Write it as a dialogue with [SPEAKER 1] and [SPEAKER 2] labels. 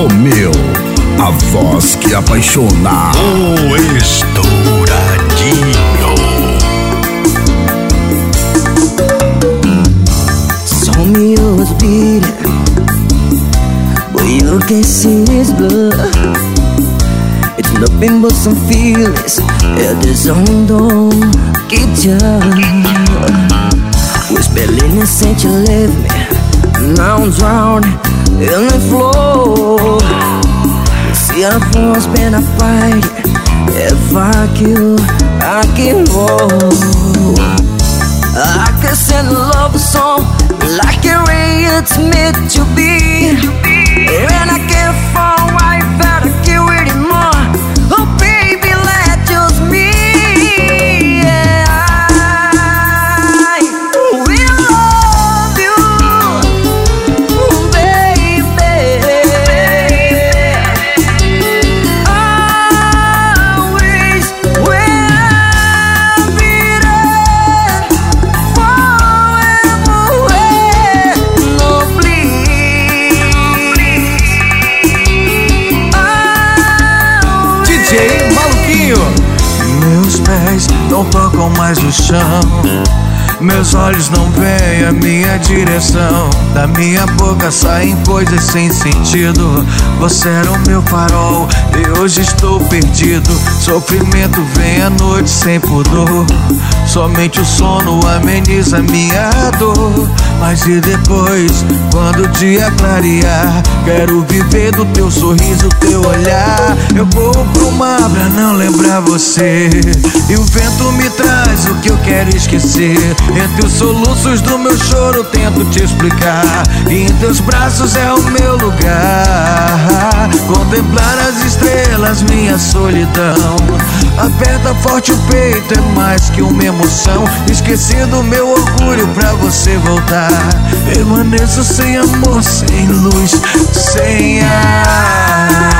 [SPEAKER 1] Romeu, a voz que apaixona.
[SPEAKER 2] O estouradinho.
[SPEAKER 3] Saw me was beating, but you can see his blood. It's nothing but some feelings, é desandam que já. Was barely innocent, you left me. Now I'm drowning in the flow. It's been a fight. If I kill, I can roll. I could send a love song like ray it's meant to be.
[SPEAKER 4] Mais o chão. Meus olhos não veem a minha direção. Da minha boca saem coisas sem sentido. Você era o meu farol e hoje estou perdido. Sofrimento vem à noite sem pudor. Somente o sono ameniza minha dor. Mas e depois, quando o dia clarear? Quero viver do teu sorriso, teu olhar. Eu corro pro mar pra não lembrar você. E o vento quero esquecer. Entre os soluços do meu choro, tento te explicar. E em teus braços é o meu lugar. Contemplar as estrelas, minha solidão. Aperta forte o peito, é mais que uma emoção. Esqueci do meu orgulho pra você voltar. Permaneço sem amor, sem luz, sem ar.